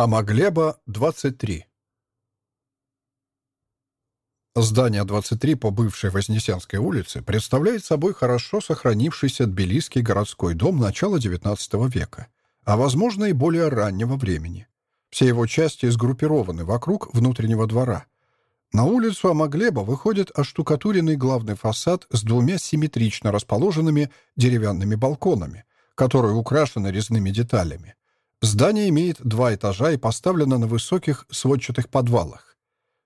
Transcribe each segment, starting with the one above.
Амаглеба, 23. Здание 23 по бывшей Вознесенской улице представляет собой хорошо сохранившийся тбилисский городской дом начала XIX века, а, возможно, и более раннего времени. Все его части сгруппированы вокруг внутреннего двора. На улицу Амаглеба выходит оштукатуренный главный фасад с двумя симметрично расположенными деревянными балконами, которые украшены резными деталями. Здание имеет два этажа и поставлено на высоких сводчатых подвалах.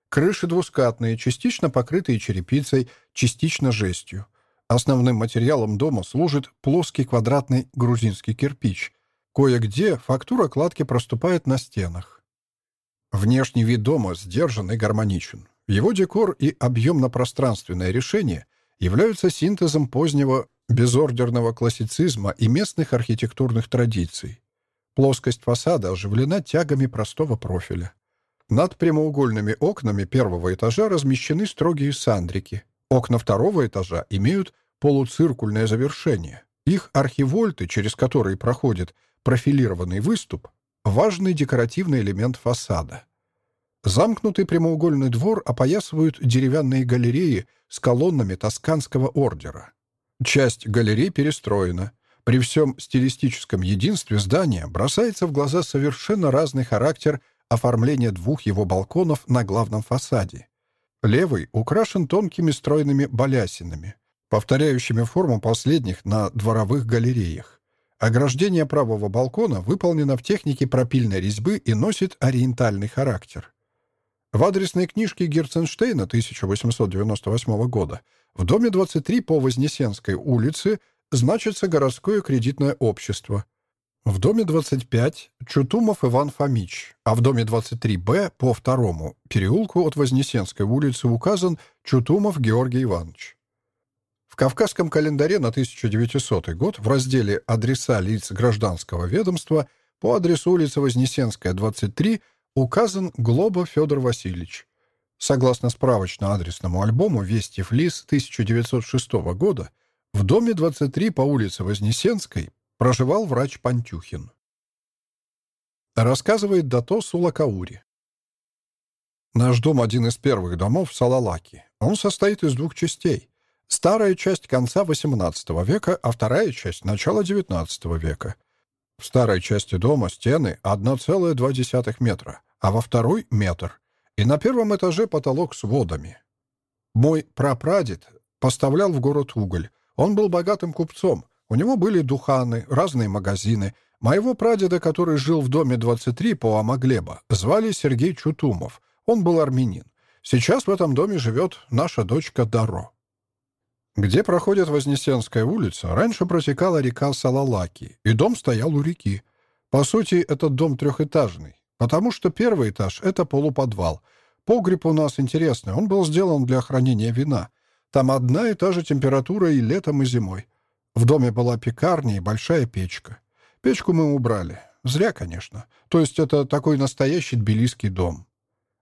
Крыши двускатные, частично покрытые черепицей, частично жестью. Основным материалом дома служит плоский квадратный грузинский кирпич. Кое-где фактура кладки проступает на стенах. Внешний вид дома сдержан и гармоничен. Его декор и объемно-пространственное решение являются синтезом позднего безордерного классицизма и местных архитектурных традиций. Плоскость фасада оживлена тягами простого профиля. Над прямоугольными окнами первого этажа размещены строгие сандрики. Окна второго этажа имеют полуциркульное завершение. Их архивольты, через которые проходит профилированный выступ, важный декоративный элемент фасада. Замкнутый прямоугольный двор опоясывают деревянные галереи с колоннами тосканского ордера. Часть галерей перестроена — при всем стилистическом единстве здания бросается в глаза совершенно разный характер оформления двух его балконов на главном фасаде. Левый украшен тонкими стройными балясинами, повторяющими форму последних на дворовых галереях. Ограждение правого балкона выполнено в технике пропильной резьбы и носит ориентальный характер. В адресной книжке Герценштейна 1898 года в доме 23 по Вознесенской улице – значится городское кредитное общество. В доме 25 Чутумов Иван Фомич, а в доме 23Б по второму переулку от Вознесенской улицы указан Чутумов Георгий Иванович. В Кавказском календаре на 1900 год в разделе «Адреса лиц гражданского ведомства» по адресу улицы Вознесенская, 23, указан Глоба Федор Васильевич. Согласно справочно-адресному альбому «Вести Флис» 1906 года, в доме 23 по улице Вознесенской проживал врач Пантюхин. Рассказывает Дато Сулакаури. Наш дом один из первых домов в Салалаке. Он состоит из двух частей. Старая часть конца XVIII века, а вторая часть — начала XIX века. В старой части дома стены 1,2 метра, а во второй — метр. И на первом этаже потолок с водами. Мой прапрадед поставлял в город уголь, он был богатым купцом. У него были духаны, разные магазины. Моего прадеда, который жил в доме 23 по Амаглеба, звали Сергей Чутумов. Он был армянин. Сейчас в этом доме живет наша дочка Даро. Где проходит Вознесенская улица, раньше протекала река Салалаки, и дом стоял у реки. По сути, этот дом трехэтажный, потому что первый этаж — это полуподвал. Погреб у нас интересный, он был сделан для хранения вина — там одна и та же температура и летом, и зимой. В доме была пекарня и большая печка. Печку мы убрали. Зря, конечно. То есть это такой настоящий тбилисский дом.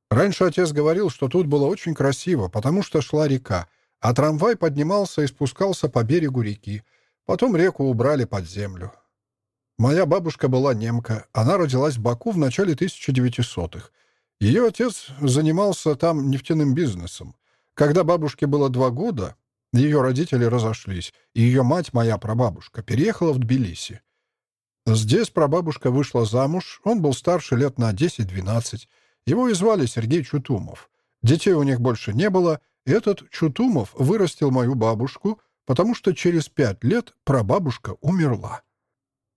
Раньше отец говорил, что тут было очень красиво, потому что шла река, а трамвай поднимался и спускался по берегу реки. Потом реку убрали под землю. Моя бабушка была немка. Она родилась в Баку в начале 1900-х. Ее отец занимался там нефтяным бизнесом. Когда бабушке было два года, ее родители разошлись, и ее мать, моя прабабушка, переехала в Тбилиси. Здесь прабабушка вышла замуж, он был старше лет на 10-12. Его и звали Сергей Чутумов. Детей у них больше не было, этот Чутумов вырастил мою бабушку, потому что через пять лет прабабушка умерла.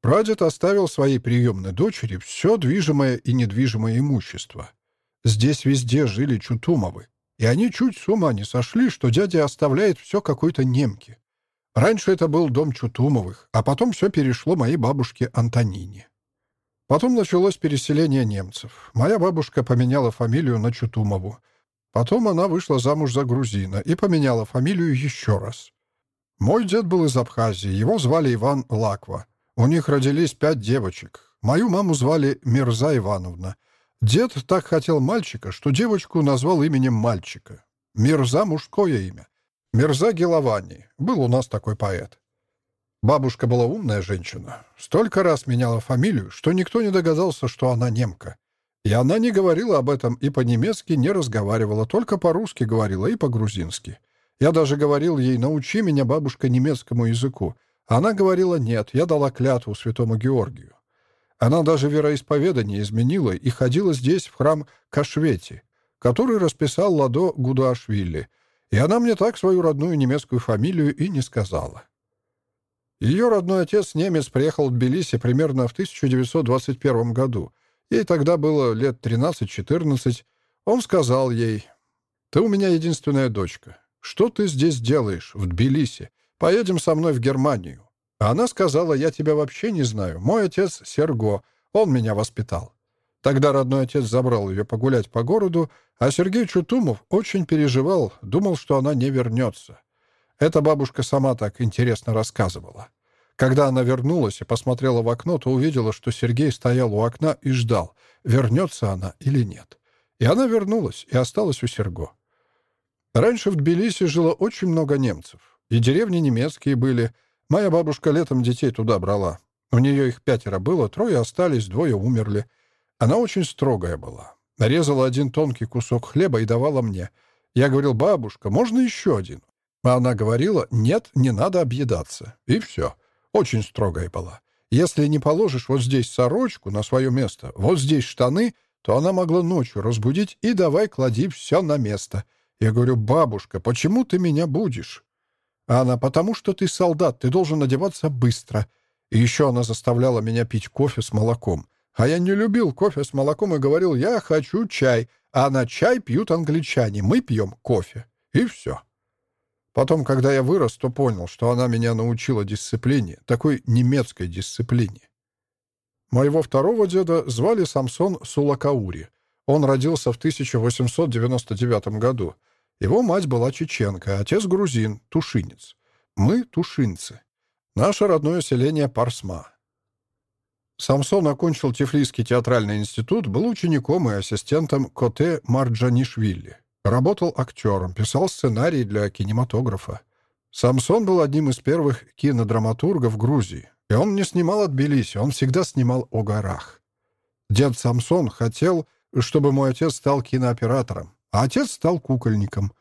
Прадед оставил своей приемной дочери все движимое и недвижимое имущество. Здесь везде жили Чутумовы. И они чуть с ума не сошли, что дядя оставляет все какой-то немке. Раньше это был дом Чутумовых, а потом все перешло моей бабушке Антонине. Потом началось переселение немцев. Моя бабушка поменяла фамилию на Чутумову. Потом она вышла замуж за грузина и поменяла фамилию еще раз. Мой дед был из Абхазии, его звали Иван Лаква. У них родились пять девочек. Мою маму звали Мирза Ивановна — Дед так хотел мальчика, что девочку назвал именем мальчика. Мирза — мужское имя. Мирза Геловани. Был у нас такой поэт. Бабушка была умная женщина. Столько раз меняла фамилию, что никто не догадался, что она немка. И она не говорила об этом и по-немецки не разговаривала, только по-русски говорила и по-грузински. Я даже говорил ей «научи меня, бабушка, немецкому языку». Она говорила «нет, я дала клятву святому Георгию». Она даже вероисповедание изменила и ходила здесь, в храм Кашвети, который расписал Ладо Гудуашвили. И она мне так свою родную немецкую фамилию и не сказала. Ее родной отец, немец, приехал в Тбилиси примерно в 1921 году. Ей тогда было лет 13-14. Он сказал ей, «Ты у меня единственная дочка. Что ты здесь делаешь, в Тбилиси? Поедем со мной в Германию». Она сказала, «Я тебя вообще не знаю. Мой отец Серго. Он меня воспитал». Тогда родной отец забрал ее погулять по городу, а Сергей Чутумов очень переживал, думал, что она не вернется. Эта бабушка сама так интересно рассказывала. Когда она вернулась и посмотрела в окно, то увидела, что Сергей стоял у окна и ждал, вернется она или нет. И она вернулась и осталась у Серго. Раньше в Тбилиси жило очень много немцев. И деревни немецкие были. Моя бабушка летом детей туда брала. У нее их пятеро было, трое остались, двое умерли. Она очень строгая была. Нарезала один тонкий кусок хлеба и давала мне. Я говорил, бабушка, можно еще один? А она говорила, нет, не надо объедаться. И все. Очень строгая была. Если не положишь вот здесь сорочку на свое место, вот здесь штаны, то она могла ночью разбудить и давай клади все на место. Я говорю, бабушка, почему ты меня будешь? А она, потому что ты солдат, ты должен одеваться быстро. И еще она заставляла меня пить кофе с молоком. А я не любил кофе с молоком и говорил, я хочу чай. А на чай пьют англичане, мы пьем кофе. И все. Потом, когда я вырос, то понял, что она меня научила дисциплине, такой немецкой дисциплине. Моего второго деда звали Самсон Сулакаури. Он родился в 1899 году. Его мать была чеченка, отец грузин, тушинец. Мы — тушинцы. Наше родное селение — Парсма. Самсон окончил Тифлисский театральный институт, был учеником и ассистентом Коте Марджанишвили. Работал актером, писал сценарии для кинематографа. Самсон был одним из первых кинодраматургов Грузии. И он не снимал от Тбилиси, он всегда снимал о горах. Дед Самсон хотел, чтобы мой отец стал кинооператором, а отец стал кукольником.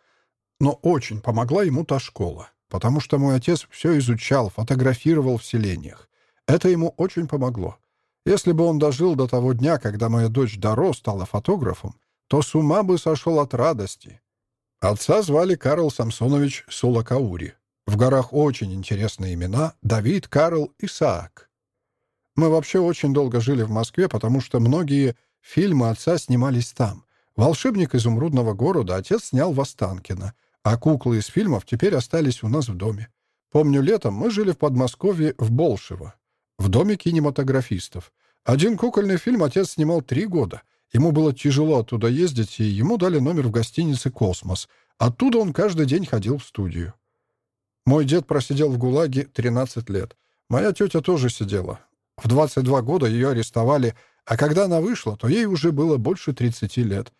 Но очень помогла ему та школа, потому что мой отец все изучал, фотографировал в селениях. Это ему очень помогло. Если бы он дожил до того дня, когда моя дочь Даро стала фотографом, то с ума бы сошел от радости. Отца звали Карл Самсонович Сулакаури. В горах очень интересные имена — Давид, Карл, Исаак. Мы вообще очень долго жили в Москве, потому что многие фильмы отца снимались там. «Волшебник изумрудного города» отец снял в Останкино, а куклы из фильмов теперь остались у нас в доме. Помню, летом мы жили в Подмосковье в Болшево, в доме кинематографистов. Один кукольный фильм отец снимал три года — Ему было тяжело оттуда ездить, и ему дали номер в гостинице «Космос». Оттуда он каждый день ходил в студию. Мой дед просидел в ГУЛАГе 13 лет. Моя тетя тоже сидела. В 22 года ее арестовали, а когда она вышла, то ей уже было больше 30 лет.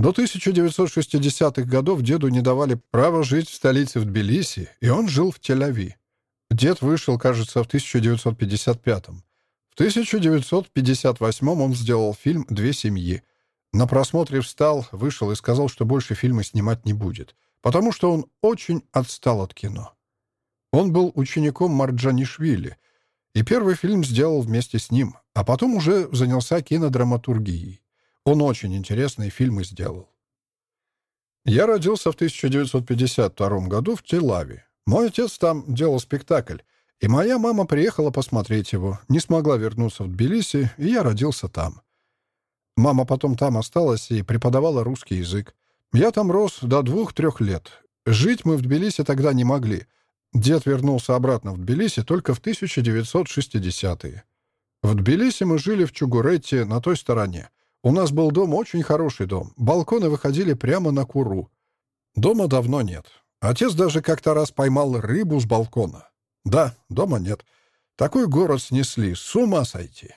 До 1960-х годов деду не давали права жить в столице в Тбилиси, и он жил в Тель-Ави. Дед вышел, кажется, в 1955-м. В 1958 он сделал фильм «Две семьи». На просмотре встал, вышел и сказал, что больше фильмы снимать не будет, потому что он очень отстал от кино. Он был учеником Марджанишвили, и первый фильм сделал вместе с ним, а потом уже занялся кинодраматургией. Он очень интересные фильмы сделал. Я родился в 1952 году в Телаве. Мой отец там делал спектакль, и моя мама приехала посмотреть его, не смогла вернуться в Тбилиси, и я родился там. Мама потом там осталась и преподавала русский язык. Я там рос до двух-трех лет. Жить мы в Тбилиси тогда не могли. Дед вернулся обратно в Тбилиси только в 1960-е. В Тбилиси мы жили в Чугуретте на той стороне. У нас был дом, очень хороший дом. Балконы выходили прямо на Куру. Дома давно нет. Отец даже как-то раз поймал рыбу с балкона. Да, дома нет. Такой город снесли, с ума сойти.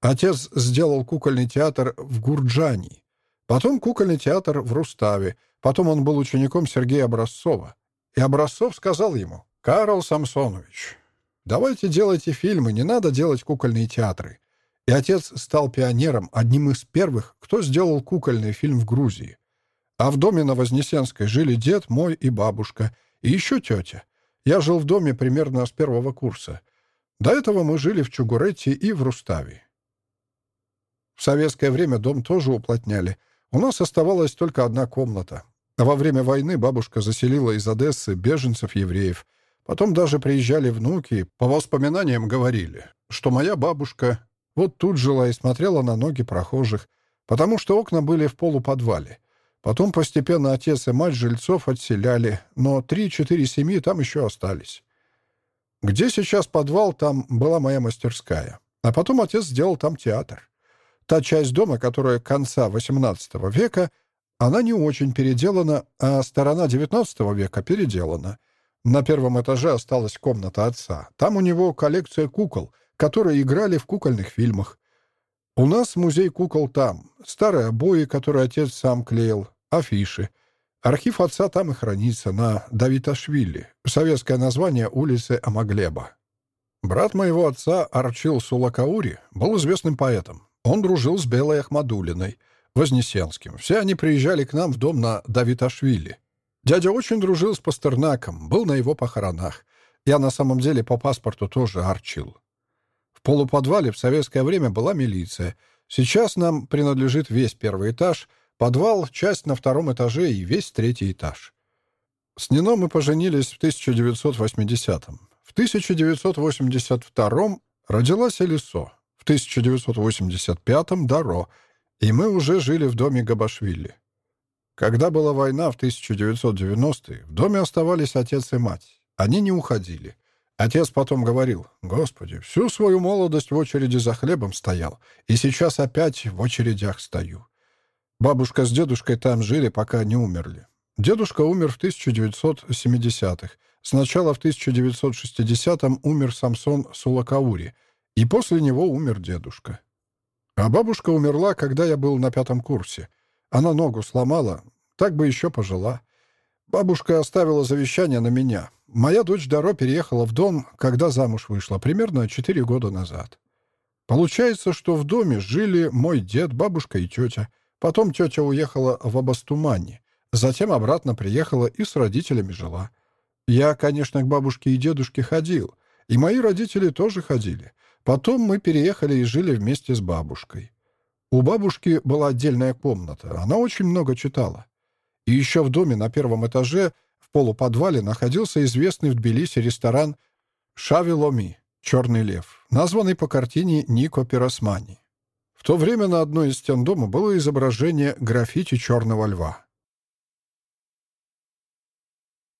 Отец сделал кукольный театр в Гурджани, потом кукольный театр в Руставе, потом он был учеником Сергея Образцова. И Образцов сказал ему, «Карл Самсонович, давайте делайте фильмы, не надо делать кукольные театры». Отец стал пионером, одним из первых, кто сделал кукольный фильм в Грузии. А в доме на Вознесенской жили дед мой и бабушка, и еще тетя. Я жил в доме примерно с первого курса. До этого мы жили в Чугуретте и в Руставе. В советское время дом тоже уплотняли. У нас оставалась только одна комната. А во время войны бабушка заселила из Одессы беженцев-евреев. Потом даже приезжали внуки, по воспоминаниям говорили, что моя бабушка вот тут жила и смотрела на ноги прохожих, потому что окна были в полуподвале. Потом постепенно отец и мать жильцов отселяли, но три-четыре семьи там еще остались. Где сейчас подвал, там была моя мастерская. А потом отец сделал там театр. Та часть дома, которая конца XVIII века, она не очень переделана, а сторона XIX века переделана. На первом этаже осталась комната отца. Там у него коллекция кукол, которые играли в кукольных фильмах. У нас музей кукол там. Старые обои, которые отец сам клеил, афиши. Архив отца там и хранится, на Давиташвили, советское название улицы Амаглеба. Брат моего отца, Арчил Сулакаури, был известным поэтом. Он дружил с Белой Ахмадулиной, Вознесенским. Все они приезжали к нам в дом на Давиташвили. Дядя очень дружил с Пастернаком, был на его похоронах. Я на самом деле по паспорту тоже Арчил. В полуподвале в советское время была милиция. Сейчас нам принадлежит весь первый этаж — Подвал, часть на втором этаже и весь третий этаж. С Нино мы поженились в 1980-м. В 1982-м родилась Элисо, в 1985-м — Даро, и мы уже жили в доме Габашвили. Когда была война в 1990-е, в доме оставались отец и мать. Они не уходили. Отец потом говорил, «Господи, всю свою молодость в очереди за хлебом стоял, и сейчас опять в очередях стою. Бабушка с дедушкой там жили, пока не умерли. Дедушка умер в 1970-х. Сначала в 1960-м умер Самсон Сулакаури, и после него умер дедушка. А бабушка умерла, когда я был на пятом курсе. Она ногу сломала, так бы еще пожила. Бабушка оставила завещание на меня. Моя дочь Даро переехала в дом, когда замуж вышла, примерно 4 года назад. Получается, что в доме жили мой дед, бабушка и тетя — Потом тетя уехала в Абастумане, затем обратно приехала и с родителями жила. Я, конечно, к бабушке и дедушке ходил, и мои родители тоже ходили. Потом мы переехали и жили вместе с бабушкой. У бабушки была отдельная комната, она очень много читала. И еще в доме на первом этаже полуподвале находился известный в Тбилиси ресторан «Шавиломи» — «Черный лев», названный по картине Нико Пиросмани. В то время на одной из стен дома было изображение граффити черного льва.